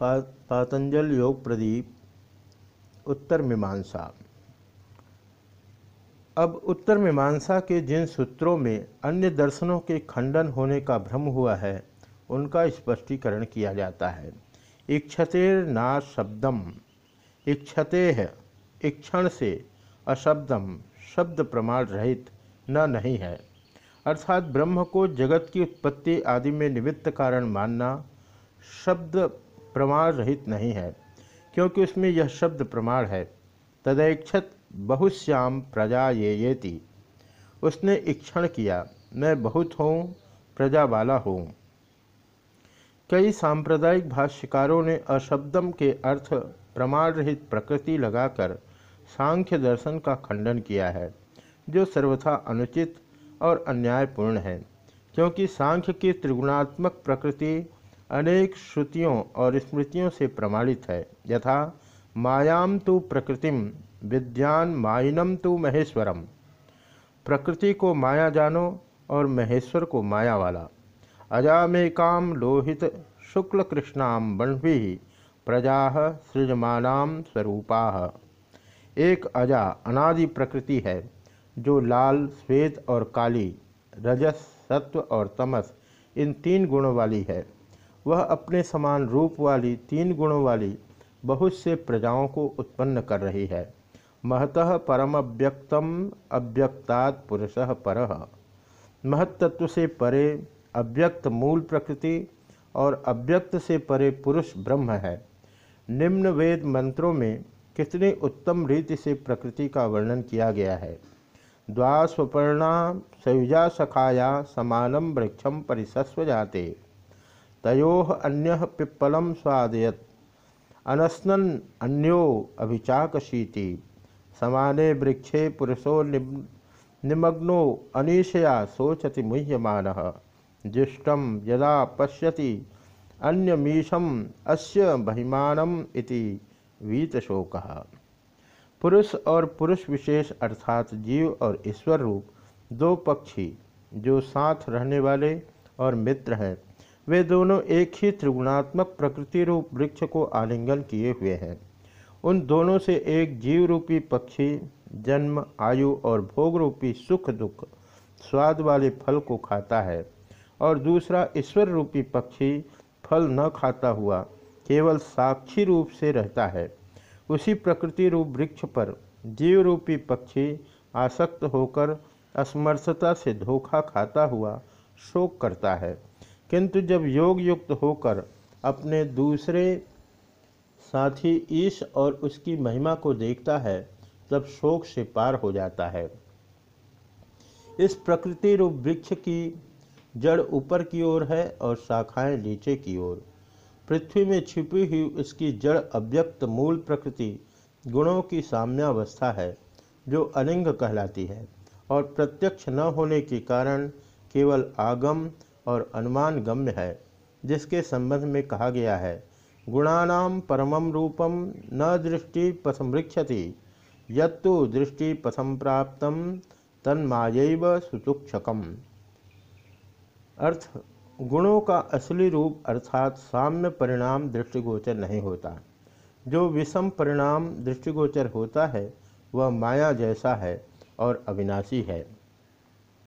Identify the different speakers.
Speaker 1: पा, पातंजल योग प्रदीप उत्तर मीमांसा। अब उत्तर मीमांसा के जिन सूत्रों में अन्य दर्शनों के खंडन होने का भ्रम हुआ है उनका स्पष्टीकरण किया जाता है। इक्षतेर ना शब्दम इक्षते है इक्षण से अशब्दम शब्द प्रमाण रहित न नहीं है। अर्थात ब्रह्म को जगत की उत्पत्ति आदि में निमित्त कारण मानना शब्द प्रमाण रहित नहीं है, क्योंकि उसमें यह शब्द प्रमाण है। तदैक्षत बहुश्याम प्रजा ये येति। उसने इक्षण किया, मैं बहुत हूँ, प्रजा वाला हूँ। कई सांप्रदायिक भाष्यकारों ने अशब्दम के अर्थ प्रमाण रहित प्रकृति लगाकर सांख्य दर्शन का खंडन किया है, जो सर्वथा अनुचित और अन्यायपूर्ण है, क्योंकि सांख्य की त्रिगुणात्मक प्रकृति अनेक श्रुतियों और स्मृतियों से प्रमाणित है। यथा मायाम तो प्रकृतिम विद्यान माइनम तो महेश्वरम प्रकृति को माया जानो और महेश्वर को माया वाला। अजामेकाम लोहित शुक्ल कृष्णाम बण्भी प्रजा सृजमानाम स्वरूपा। एक अजा अनादि प्रकृति है, जो लाल, श्वेत और काली, रजस, सत्व और तमस इन तीन गुणों वाली है। वह अपने समान रूप वाली तीन गुणों वाली बहुत से प्रजाओं को उत्पन्न कर रही है। महतः परम अव्यक्तम अव्यक्तात् पुरुष पर। महत्त्व से परे अव्यक्त मूल प्रकृति और अव्यक्त से परे पुरुष ब्रह्म है। निम्न वेद मंत्रों में कितनी उत्तम रीति से प्रकृति का वर्णन किया गया है। द्वास्वर्णा सयुजा सखाया समानम वृक्षम परिसस्व जाते। तयो अन्य पिप्पलम स्वादयत। अनस्नन अन्यो अभिचाकशीति। समाने वृक्षे पुरुषो निमग्नो अनीशया शोचति मुह्यमान। जुष्टम यदा पश्यति अन्यमीशम अस्य बहिमानम इति वीतशोक। पुरुष और पुरुष विशेष अर्थात जीव और ईश्वर रूप दो पक्षी, जो साथ रहने वाले और मित्र हैं। वे दोनों एक ही त्रिगुणात्मक प्रकृति रूप वृक्ष को आलिंगन किए हुए हैं। उन दोनों से एक जीव रूपी पक्षी, जन्म, आयु और भोग रूपी सुख दुख, स्वाद वाले फल को खाता है और दूसरा ईश्वर रूपी पक्षी फल न खाता हुआ, केवल साक्षी रूप से रहता है। उसी प्रकृति रूप वृक्ष पर जीव रूपी पक्षी आसक्त होकर, असमर्थता से धोखा खाता हुआ शोक करता है। किंतु जब योग युक्त होकर अपने दूसरे साथी ईश और उसकी महिमा को देखता है, तब शोक से पार हो जाता है। इस प्रकृति रूप वृक्ष की जड़ ऊपर की ओर है और शाखाएँ नीचे की ओर। पृथ्वी में छिपी हुई उसकी जड़ अव्यक्त मूल प्रकृति गुणों की साम्यावस्था है, जो अलिंग कहलाती है और प्रत्यक्ष न होने के कारण केवल आगम और अनुमान गम्य है, जिसके संबंध में कहा गया है गुणानाम परमम रूपम न दृष्टि पथमृक्षति यत्तु दृष्टि पथम प्राप्त तन्मायैव सुचुक्षकम। अर्थ, गुणों का असली रूप अर्थात साम्य परिणाम दृष्टिगोचर नहीं होता। जो विषम परिणाम दृष्टिगोचर होता है, वह माया जैसा है और अविनाशी है।